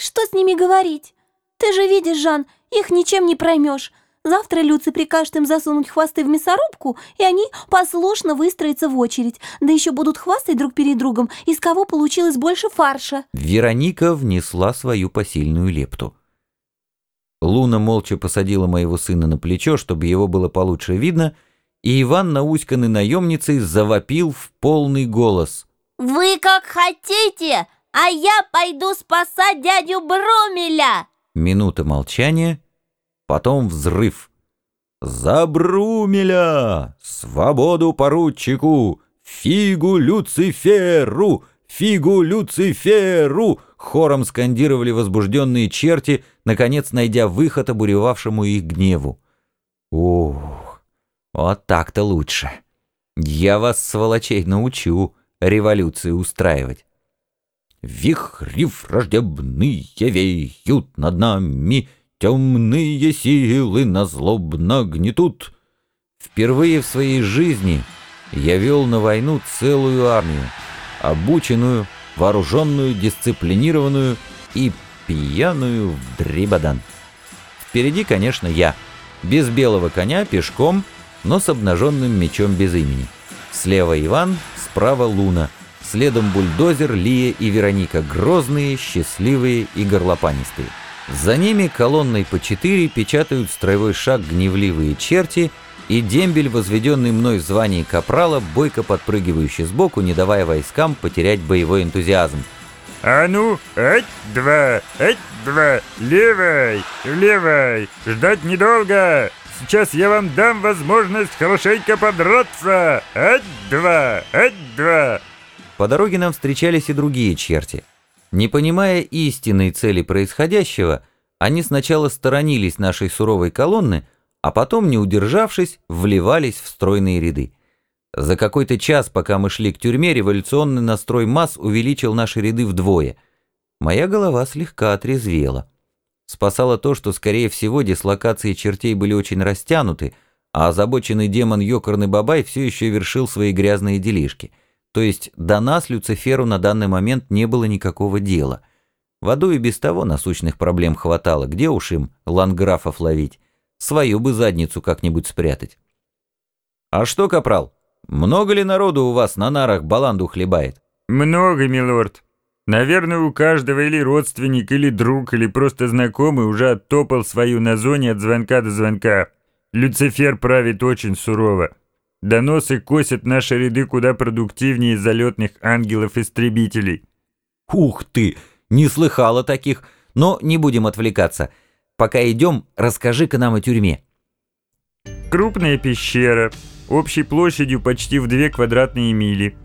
что с ними говорить? Ты же видишь, Жан, их ничем не проймешь. Завтра Люци прикажет им засунуть хвосты в мясорубку, и они послушно выстроятся в очередь, да еще будут хвастать друг перед другом, из кого получилось больше фарша. Вероника внесла свою посильную лепту. Луна молча посадила моего сына на плечо, чтобы его было получше видно, и Иван, науськанный наемницей, завопил в полный голос. «Вы как хотите, а я пойду спасать дядю Брумеля!» Минута молчания — потом взрыв. «За Брумеля! Свободу поручику! Фигу Люциферу! Фигу Люциферу!» Хором скандировали возбужденные черти, наконец найдя выход обуревавшему их гневу. «Ух, вот так-то лучше. Я вас, сволочей, научу революции устраивать». Вихри враждебные веют над нами, Темные силы на злобно гнетут. Впервые в своей жизни я вел на войну целую армию, обученную, вооруженную, дисциплинированную и пьяную в дребодан. Впереди, конечно, я, без белого коня, пешком, но с обнаженным мечом без имени. Слева Иван, справа Луна, следом бульдозер, Лия и Вероника, грозные, счастливые и горлопанистые. За ними колонной по четыре печатают строевой шаг гневливые черти и дембель, возведенный мной в звании капрала, бойко подпрыгивающий сбоку, не давая войскам потерять боевой энтузиазм. «А ну, эть два, эть два, левой, левой, ждать недолго, сейчас я вам дам возможность хорошенько подраться, эть два, эть два». По дороге нам встречались и другие черти. Не понимая истинной цели происходящего, они сначала сторонились нашей суровой колонны, а потом, не удержавшись, вливались в стройные ряды. За какой-то час, пока мы шли к тюрьме, революционный настрой масс увеличил наши ряды вдвое. Моя голова слегка отрезвела. Спасало то, что, скорее всего, дислокации чертей были очень растянуты, а озабоченный демон Ёкарный Бабай все еще вершил свои грязные делишки — то есть до нас Люциферу на данный момент не было никакого дела. В аду и без того насущных проблем хватало, где уж им ланграфов ловить. Свою бы задницу как-нибудь спрятать. «А что, капрал, много ли народу у вас на нарах баланду хлебает?» «Много, милорд. Наверное, у каждого или родственник, или друг, или просто знакомый уже оттопал свою на зоне от звонка до звонка. Люцифер правит очень сурово. Доносы косят наши ряды куда продуктивнее залетных ангелов-истребителей. Ух ты! Не слыхала таких. Но не будем отвлекаться. Пока идем, расскажи-ка нам о тюрьме. Крупная пещера, общей площадью почти в две квадратные мили.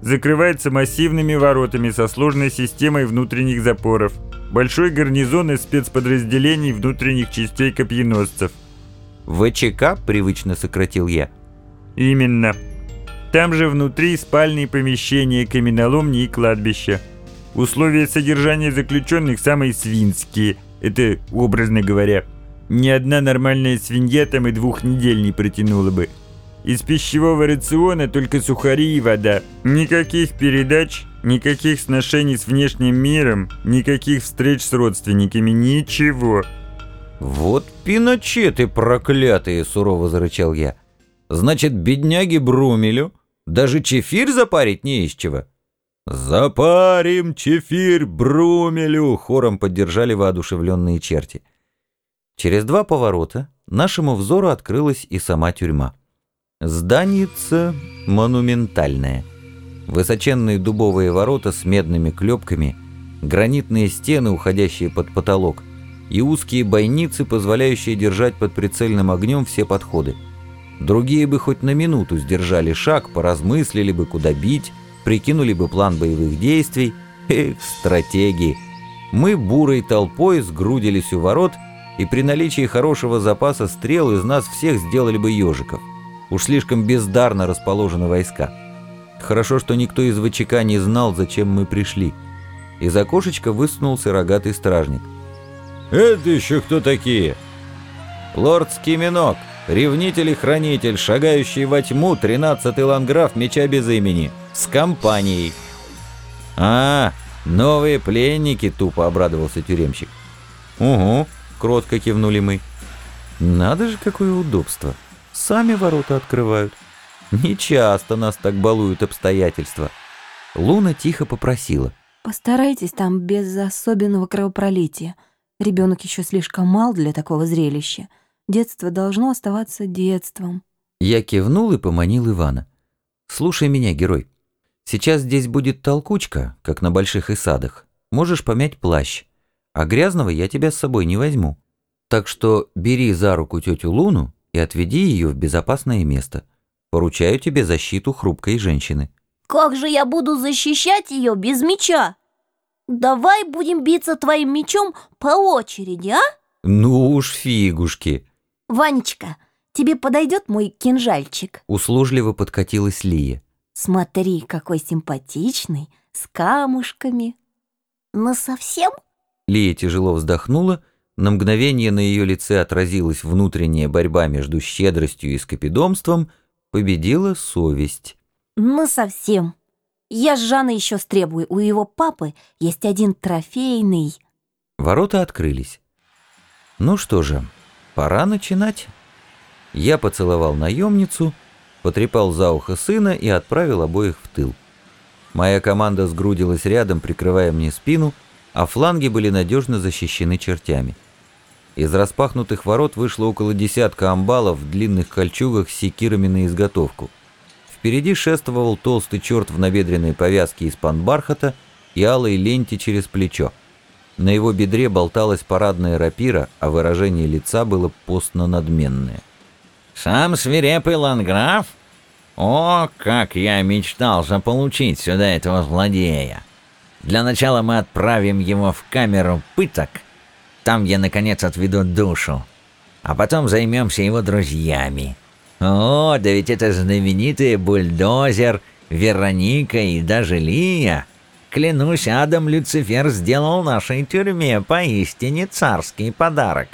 Закрывается массивными воротами со сложной системой внутренних запоров. Большой гарнизон из спецподразделений внутренних частей копьеносцев. ВЧК, привычно сократил я. Именно. Там же внутри спальные помещения, каменоломни и кладбища. Условия содержания заключенных самые свинские, это образно говоря. Ни одна нормальная свинья там и двух недель не протянула бы. Из пищевого рациона только сухари и вода. Никаких передач, никаких сношений с внешним миром, никаких встреч с родственниками, ничего. «Вот пиночеты проклятые!» – сурово зарычал я. Значит, бедняге Брумелю даже чефир запарить не из чего. «Запарим чефир Брумелю!» — хором поддержали воодушевленные черти. Через два поворота нашему взору открылась и сама тюрьма. Зданица монументальная. Высоченные дубовые ворота с медными клепками, гранитные стены, уходящие под потолок, и узкие бойницы, позволяющие держать под прицельным огнем все подходы. Другие бы хоть на минуту сдержали шаг, поразмыслили бы, куда бить, прикинули бы план боевых действий. Эх, стратегии! Мы бурой толпой сгрудились у ворот, и при наличии хорошего запаса стрел из нас всех сделали бы ежиков. Уж слишком бездарно расположены войска. Хорошо, что никто из ВЧК не знал, зачем мы пришли. Из окошечка высунулся рогатый стражник. «Это еще кто такие?» «Лорд Скиминок», Ревнитель и хранитель, шагающий во тьму, тринадцатый ланграф меча без имени. С компанией. А, Новые пленники, тупо обрадовался тюремщик. Угу, кротко кивнули мы. Надо же, какое удобство. Сами ворота открывают. Не часто нас так балуют обстоятельства. Луна тихо попросила. Постарайтесь там без особенного кровопролития. Ребенок еще слишком мал для такого зрелища. Детство должно оставаться детством. Я кивнул и поманил Ивана. «Слушай меня, герой. Сейчас здесь будет толкучка, как на больших эсадах. Можешь помять плащ. А грязного я тебя с собой не возьму. Так что бери за руку тетю Луну и отведи ее в безопасное место. Поручаю тебе защиту хрупкой женщины». Как же я буду защищать ее без меча? Давай будем биться твоим мечом по очереди, а? «Ну уж фигушки!» Ванечка, тебе подойдет мой кинжальчик? Услужливо подкатилась Лия. Смотри, какой симпатичный, с камушками. Ну совсем? Лия тяжело вздохнула, на мгновение на ее лице отразилась внутренняя борьба между щедростью и скопидомством, победила совесть. Ну совсем. Я с Жанной еще стребую. У его папы есть один трофейный. Ворота открылись. Ну что же, пора начинать. Я поцеловал наемницу, потрепал за ухо сына и отправил обоих в тыл. Моя команда сгрудилась рядом, прикрывая мне спину, а фланги были надежно защищены чертями. Из распахнутых ворот вышло около десятка амбалов в длинных кольчугах с секирами на изготовку. Впереди шествовал толстый черт в набедренной повязке из панбархата и алой ленте через плечо. На его бедре болталась парадная рапира, а выражение лица было постно-надменное. «Сам свирепый ланграф? О, как я мечтал заполучить сюда этого злодея! Для начала мы отправим его в камеру пыток. Там я, наконец, отведу душу. А потом займемся его друзьями. О, да ведь это знаменитые бульдозер, Вероника и даже Лия. Клянусь, Адам Люцифер сделал нашей тюрьме поистине царский подарок.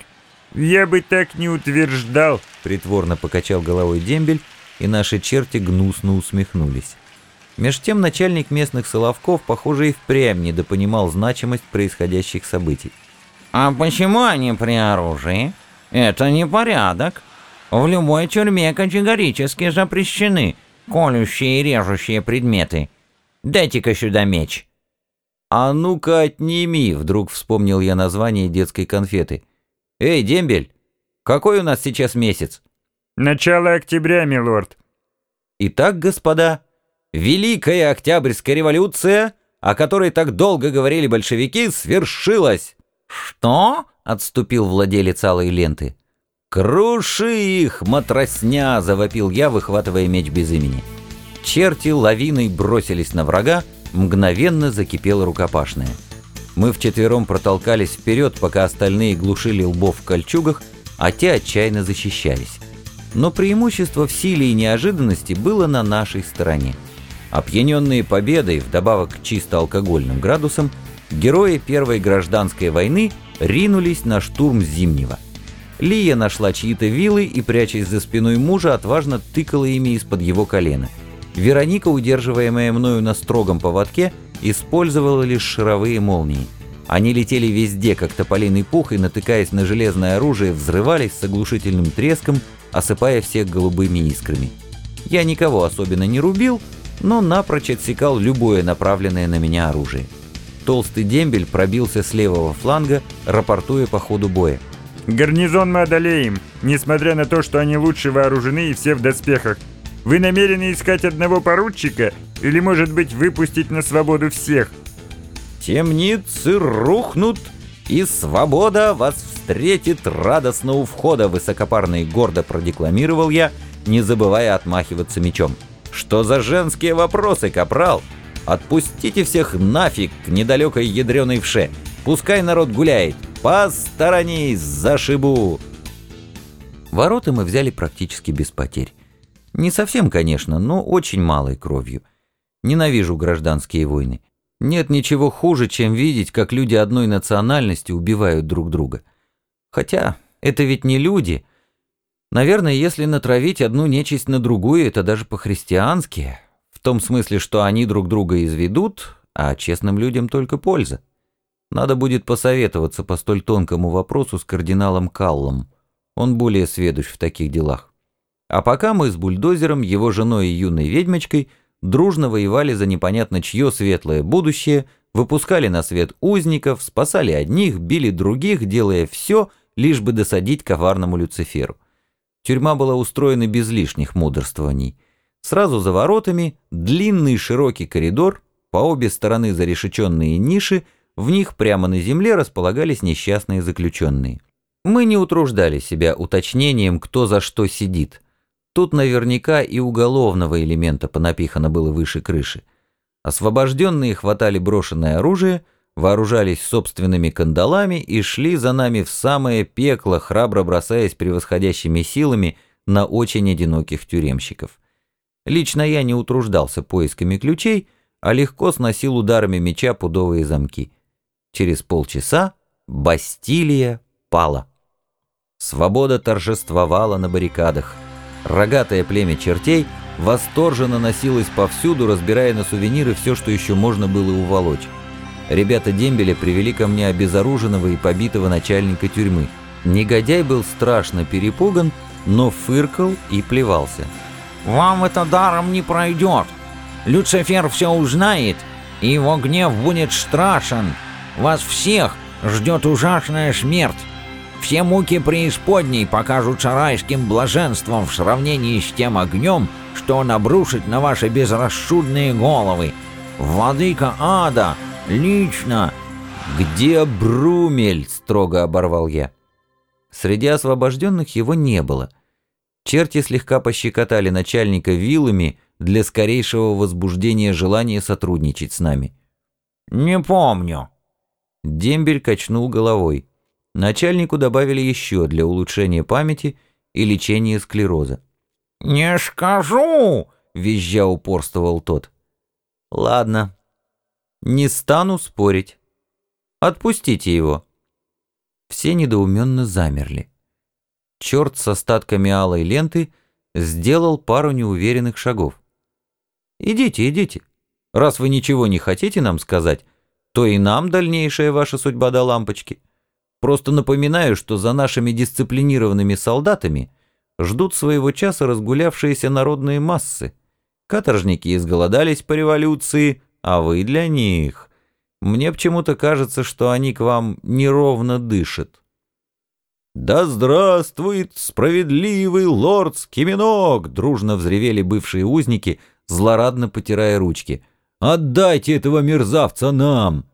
Я бы так не утверждал. Притворно покачал головой дембель, и наши черти гнусно усмехнулись. Меж тем начальник местных соловков, похоже, и впрямь недопонимал значимость происходящих событий. А почему они при оружии? Это не порядок. В любой тюрьме категорически запрещены колющие и режущие предметы. Дайте-ка сюда меч. «А ну-ка отними!» — вдруг вспомнил я название детской конфеты. «Эй, дембель, какой у нас сейчас месяц?» Начало октября, милорд. Итак, господа, Великая Октябрьская революция, о которой так долго говорили большевики, свершилась. Что? Отступил владелец алой ленты. «Круши их, матросня!» — завопил я, выхватывая меч без имени. Черти лавиной бросились на врага, мгновенно закипела рукопашная. Мы вчетвером протолкались вперед, пока остальные глушили лбов в кольчугах, а те отчаянно защищались. Но преимущество в силе и неожиданности было на нашей стороне. Опьяненные победой, вдобавок к чисто алкогольным градусам, герои Первой гражданской войны ринулись на штурм Зимнего. Лия нашла чьи-то вилы и, прячась за спиной мужа, отважно тыкала ими из-под его колена. Вероника, удерживаемая мною на строгом поводке, использовала лишь шаровые молнии. Они летели везде, как тополиный пух, и, натыкаясь на железное оружие, взрывались с оглушительным треском, осыпая всех голубыми искрами. Я никого особенно не рубил, но напрочь отсекал любое направленное на меня оружие. Толстый дембель пробился с левого фланга, рапортуя по ходу боя. Гарнизон мы одолеем, несмотря на то, что они лучше вооружены и все в доспехах. Вы намерены искать одного поручика или, может быть, выпустить на свободу всех? Темницы рухнут, и свобода вас встретит радостно у входа, высокопарно и гордо продекламировал я, не забывая отмахиваться мечом. Что за женские вопросы, капрал? Отпустите всех нафиг к недалекой ядреной вше. Пускай народ гуляет. Посторонись, зашибу. Ворота мы взяли практически без потерь. Не совсем, конечно, но очень малой кровью. Ненавижу гражданские войны. Нет ничего хуже, чем видеть, как люди одной национальности убивают друг друга. Хотя это ведь не люди. Наверное, если натравить одну нечисть на другую, это даже по-христиански. В том смысле, что они друг друга изведут, а честным людям только польза. Надо будет посоветоваться по столь тонкому вопросу с кардиналом Каллом. Он более сведущ в таких делах. А пока мы с бульдозером, его женой и юной ведьмочкой дружно воевали за непонятно чье светлое будущее, выпускали на свет узников, спасали одних, били других, делая все, лишь бы досадить коварному Люциферу. Тюрьма была устроена без лишних мудрствований. Сразу за воротами длинный широкий коридор, по обе стороны зарешеченные ниши, в них прямо на земле располагались несчастные заключенные. Мы не утруждали себя уточнением, кто за что сидит. Тут наверняка и уголовного элемента понапихано было выше крыши. Освобожденные хватали брошенное оружие, вооружались собственными кандалами и шли за нами в самое пекло, храбро бросаясь превосходящими силами на очень одиноких тюремщиков. Лично я не утруждался поисками ключей, а легко сносил ударами меча пудовые замки. Через полчаса Бастилия пала. Свобода торжествовала на баррикадах. Рогатое племя чертей восторженно носилось повсюду, разбирая на сувениры все, что еще можно было уволочь. Ребята Дембеля привели ко мне обезоруженного и побитого начальника тюрьмы. Негодяй был страшно перепуган, но фыркал и плевался. «Вам это даром не пройдет. Люцифер все узнает, и его гнев будет страшен. Вас всех ждет ужасная смерть. Все муки преисподней покажутся райским блаженством в сравнении с тем огнем, что он обрушит на ваши безрассудные головы. Владыка ада лично... «Где Брумель?» — строго оборвал я. Среди освобожденных его не было. Черти слегка пощекотали начальника вилами для скорейшего возбуждения желания сотрудничать с нами. «Не помню». Дембель качнул головой. Начальнику добавили еще для улучшения памяти и лечения склероза. «Не скажу!» — визжа упорствовал тот. «Ладно, не стану спорить. Отпустите его». Все недоуменно замерли. Черт с остатками алой ленты сделал пару неуверенных шагов. «Идите, идите. Раз вы ничего не хотите нам сказать, то и нам дальнейшая ваша судьба до лампочки. Просто напоминаю, что за нашими дисциплинированными солдатами ждут своего часа разгулявшиеся народные массы. Каторжники изголодались по революции, а вы для них. Мне почему-то кажется, что они к вам неровно дышат. «Да здравствует справедливый лорд Скиминок!» Дружно взревели бывшие узники, злорадно потирая ручки. «Отдайте этого мерзавца нам!»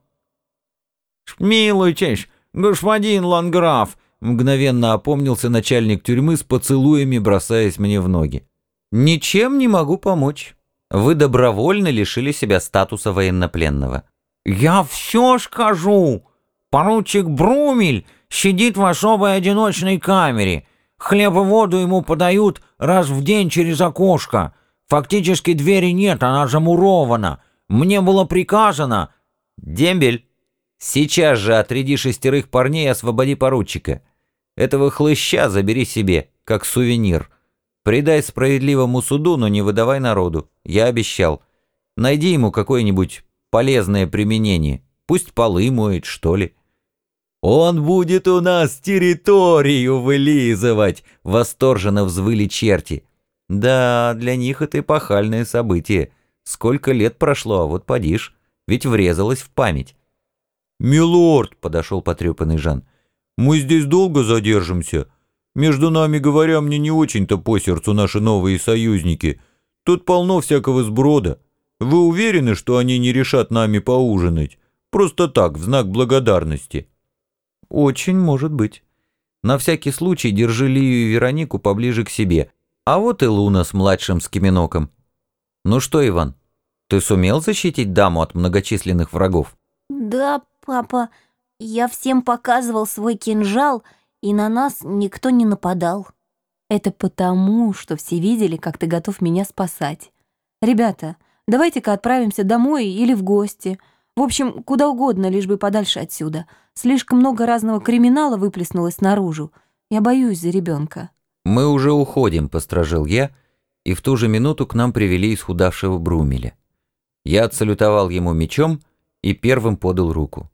«Милуйтесь, господин Ланграф!» Мгновенно опомнился начальник тюрьмы с поцелуями, бросаясь мне в ноги. «Ничем не могу помочь. Вы добровольно лишили себя статуса военнопленного». «Я все скажу! Поручик Брумель сидит в особой одиночной камере. Хлеб и воду ему подают раз в день через окошко. Фактически двери нет, она замурована. Мне было приказано...» «Дембель, сейчас же отряди шестерых парней и освободи поручика. Этого хлыща забери себе, как сувенир. Предай справедливому суду, но не выдавай народу. Я обещал. Найди ему какое-нибудь полезное применение. Пусть полы моет, что ли». «Он будет у нас территорию вылизывать!» — восторженно взвыли черти. «Да, для них это эпохальное событие. Сколько лет прошло, а вот подишь, ведь врезалось в память». «Милорд!» — подошел потрепанный Жан. «Мы здесь долго задержимся. Между нами говоря, мне не очень-то по сердцу наши новые союзники. Тут полно всякого сброда. Вы уверены, что они не решат нами поужинать? Просто так, в знак благодарности». «Очень может быть. На всякий случай держи Лию и Веронику поближе к себе. А вот и Луна с младшим скиминоком. Ну что, Иван, ты сумел защитить даму от многочисленных врагов?» «Да, папа, я всем показывал свой кинжал, и на нас никто не нападал». Это потому, что все видели, как ты готов меня спасать. Ребята, давайте-ка отправимся домой или в гости. В общем, куда угодно, лишь бы подальше отсюда. Слишком много разного криминала выплеснулось наружу. Я боюсь за ребенка. «Мы уже уходим», — постражил я, и в ту же минуту к нам привели исхудавшего Брумеля. Я отсалютовал ему мечом и первым подал руку.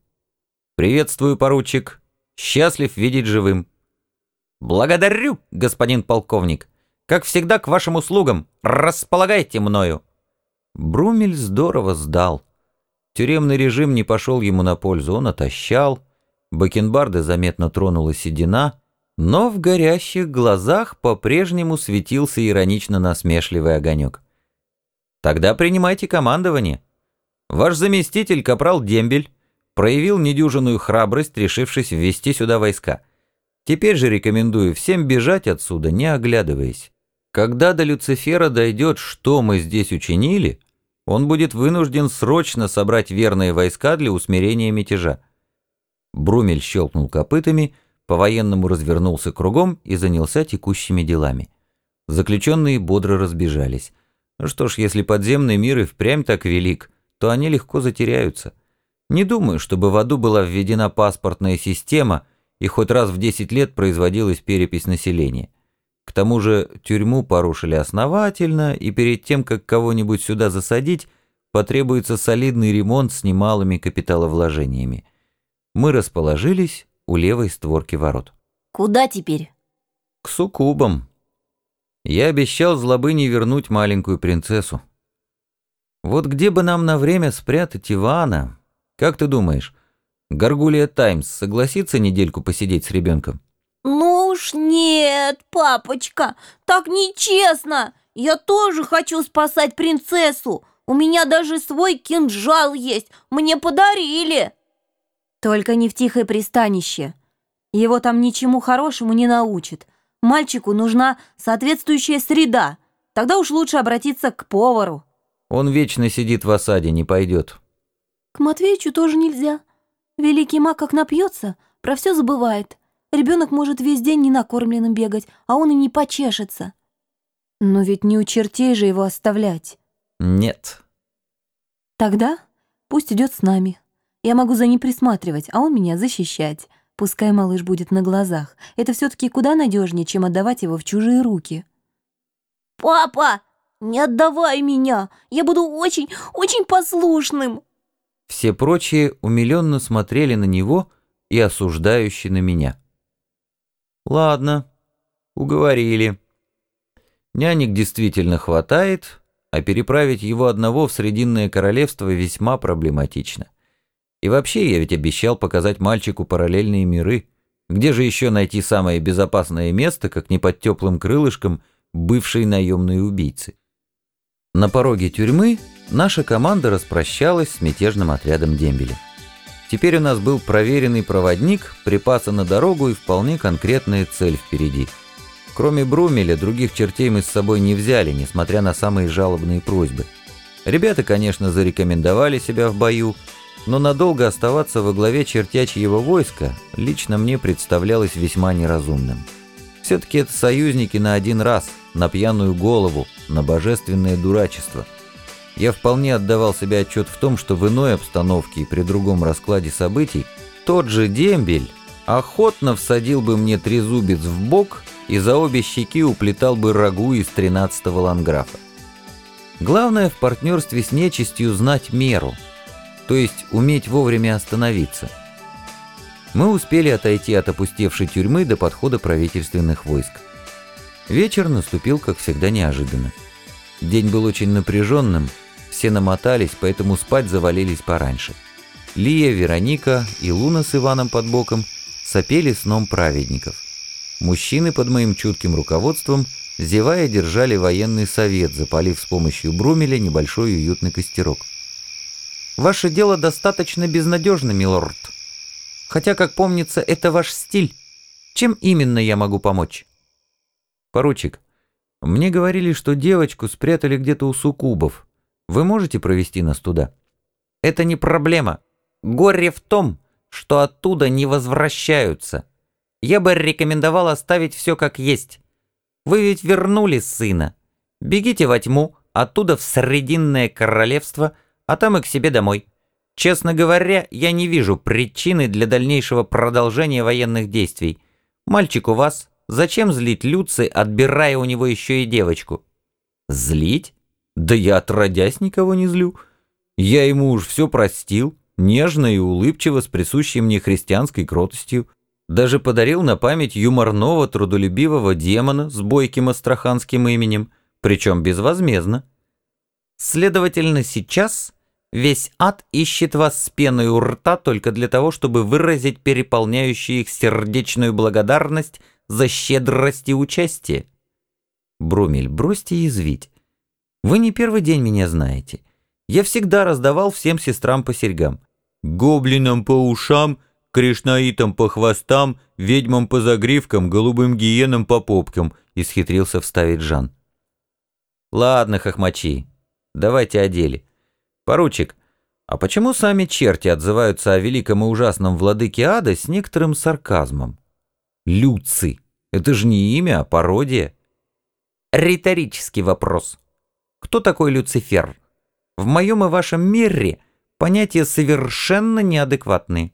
«Приветствую, поручик. Счастлив видеть живым». «Благодарю, господин полковник. Как всегда, к вашим услугам. Располагайте мною». Брумель здорово сдал. Тюремный режим не пошел ему на пользу, он отощал, бакенбарды заметно тронула седина, но в горящих глазах по-прежнему светился иронично-насмешливый огонек. «Тогда принимайте командование. Ваш заместитель, капрал Дембель, проявил недюжинную храбрость, решившись ввести сюда войска. Теперь же рекомендую всем бежать отсюда, не оглядываясь. Когда до Люцифера дойдет, что мы здесь учинили, он будет вынужден срочно собрать верные войска для усмирения мятежа. Брумель щелкнул копытами, по-военному развернулся кругом и занялся текущими делами. Заключенные бодро разбежались. Ну что ж, если подземный мир и впрямь так велик, то они легко затеряются. Не думаю, чтобы в аду была введена паспортная система и хоть раз в 10 лет производилась перепись населения. К тому же тюрьму порушили основательно, и перед тем, как кого-нибудь сюда засадить, потребуется солидный ремонт с немалыми капиталовложениями. Мы расположились у левой створки ворот. Куда теперь? К суккубам. Я обещал злобыне вернуть маленькую принцессу. Вот где бы нам на время спрятать Ивана? Как ты думаешь, Гаргулия Таймс согласится недельку посидеть с ребенком? Ну уж нет, папочка, так нечестно. Я тоже хочу спасать принцессу. У меня даже свой кинжал есть, мне подарили. Только не в тихое пристанище. Его там ничему хорошему не научат. Мальчику нужна соответствующая среда. Тогда уж лучше обратиться к повару. Он вечно сидит в осаде, не пойдет. К Матвеичу тоже нельзя. Великий маг как напьется, про все забывает. Ребенок может весь день ненакормленным бегать, а он и не почешется. Но ведь не у чертей же его оставлять. Нет. Тогда пусть идет с нами. Я могу за ним присматривать, а он меня защищать. Пускай малыш будет на глазах. Это все таки куда надежнее, чем отдавать его в чужие руки. Папа, не отдавай меня. Я буду очень, очень послушным. Все прочие умиленно смотрели на него и осуждающе на меня. Ладно, уговорили. Нянек действительно хватает, а переправить его одного в Срединное Королевство весьма проблематично. И вообще, я ведь обещал показать мальчику параллельные миры. Где же еще найти самое безопасное место, как не под теплым крылышком бывшей наемной убийцы? На пороге тюрьмы наша команда распрощалась с мятежным отрядом дембеля. Теперь у нас был проверенный проводник, припасы на дорогу и вполне конкретная цель впереди. Кроме Брумеля, других чертей мы с собой не взяли, несмотря на самые жалобные просьбы. Ребята, конечно, зарекомендовали себя в бою, но надолго оставаться во главе чертячьего войска лично мне представлялось весьма неразумным. Все-таки это союзники на один раз, на пьяную голову, на божественное дурачество – я вполне отдавал себе отчет в том, что в иной обстановке и при другом раскладе событий тот же дембель охотно всадил бы мне трезубец в бок и за обе щеки уплетал бы рагу из тринадцатого ланграфа. Главное в партнерстве с нечистью знать меру, то есть уметь вовремя остановиться. Мы успели отойти от опустевшей тюрьмы до подхода правительственных войск. Вечер наступил, как всегда, неожиданно. День был очень напряженным, все намотались, поэтому спать завалились пораньше. Лия, Вероника и Луна с Иваном под боком сопели сном праведников. Мужчины под моим чутким руководством, зевая, держали военный совет, запалив с помощью брумеля небольшой уютный костерок. «Ваше дело достаточно безнадежно, милорд. Хотя, как помнится, это ваш стиль. Чем именно я могу помочь?» «Поручик, мне говорили, что девочку спрятали где-то у суккубов. Вы можете провести нас туда? Это не проблема. Горе в том, что оттуда не возвращаются. Я бы рекомендовал оставить все как есть. Вы ведь вернули сына. Бегите во тьму, оттуда в Срединное Королевство, а там и к себе домой. Честно говоря, я не вижу причины для дальнейшего продолжения военных действий. Мальчик у вас, зачем злить Люци, отбирая у него еще и девочку? Злить? Да я отродясь никого не злю. Я ему уж все простил, нежно и улыбчиво, с присущей мне христианской кротостью. Даже подарил на память юморного, трудолюбивого демона с бойким астраханским именем, причем безвозмездно. Следовательно, сейчас весь ад ищет вас с пеной у рта только для того, чтобы выразить переполняющую их сердечную благодарность за щедрость и участие. Брумель, бросьте язвить. Вы не первый день меня знаете. Я всегда раздавал всем сестрам по серьгам. Гоблинам по ушам, кришнаитам по хвостам, ведьмам по загривкам, голубым гиенам по попкам, исхитрился вставить Жан. Ладно, хохмачи, давайте о деле. Поручик, а почему сами черти отзываются о великом и ужасном владыке ада с некоторым сарказмом? Люци. Это же не имя, а пародия. Риторический вопрос. Кто такой Люцифер? В моем и вашем мире понятия совершенно неадекватные.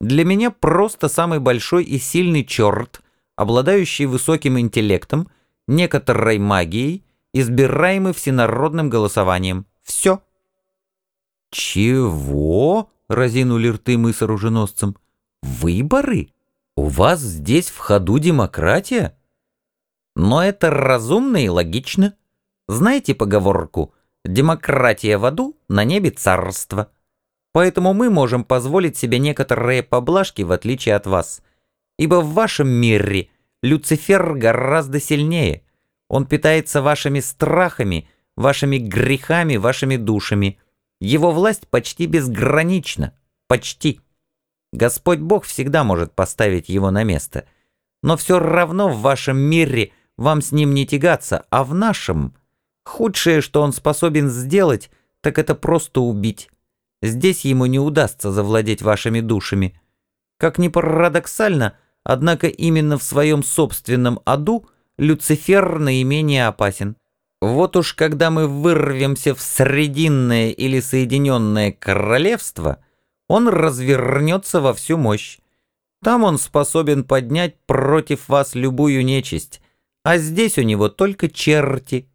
Для меня просто самый большой и сильный черт, обладающий высоким интеллектом, некоторой магией, избираемый всенародным голосованием. Все. «Чего?» — разинули рты мы с оруженосцем. «Выборы? У вас здесь в ходу демократия?» Но это разумно и логично. Знаете поговорку «демократия в аду, на небе царство». Поэтому мы можем позволить себе некоторые поблажки в отличие от вас. Ибо в вашем мире Люцифер гораздо сильнее. Он питается вашими страхами, вашими грехами, вашими душами. Его власть почти безгранична. Почти. Господь Бог всегда может поставить его на место. Но все равно в вашем мире – вам с ним не тягаться, а в нашем... Худшее, что он способен сделать, так это просто убить. Здесь ему не удастся завладеть вашими душами. Как ни парадоксально, однако именно в своем собственном аду Люцифер наименее опасен. Вот уж когда мы вырвемся в Срединное или Соединенное Королевство, он развернется во всю мощь. Там он способен поднять против вас любую нечисть, а здесь у него только черти.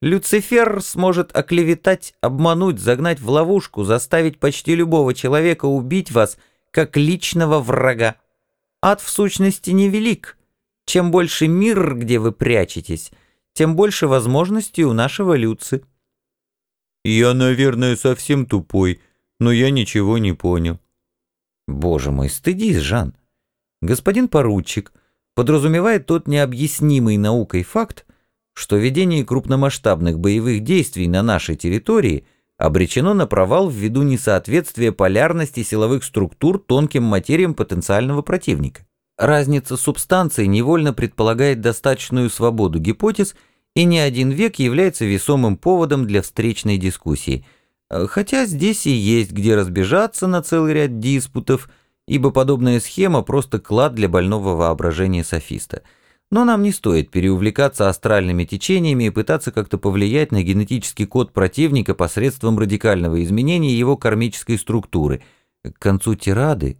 Люцифер сможет оклеветать, обмануть, загнать в ловушку, заставить почти любого человека убить вас, как личного врага. Ад в сущности невелик. Чем больше мир, где вы прячетесь, тем больше возможностей у нашего Люци. Я, наверное, совсем тупой, но я ничего не понял. Боже мой, стыдись, Жан. Господин поручик, подразумевает тот необъяснимый наукой факт, что ведение крупномасштабных боевых действий на нашей территории обречено на провал ввиду несоответствия полярности силовых структур тонким материям потенциального противника. Разница субстанций невольно предполагает достаточную свободу гипотез и не один век является весомым поводом для встречной дискуссии. Хотя здесь и есть где разбежаться на целый ряд диспутов – ибо подобная схема просто клад для больного воображения софиста. Но нам не стоит переувлекаться астральными течениями и пытаться как-то повлиять на генетический код противника посредством радикального изменения его кармической структуры. К концу тирады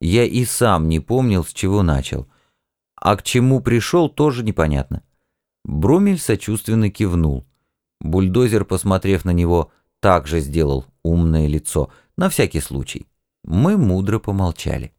я и сам не помнил, с чего начал. А к чему пришел, тоже непонятно. Брумель сочувственно кивнул. Бульдозер, посмотрев на него, также сделал умное лицо, на всякий случай. Мы мудро помолчали.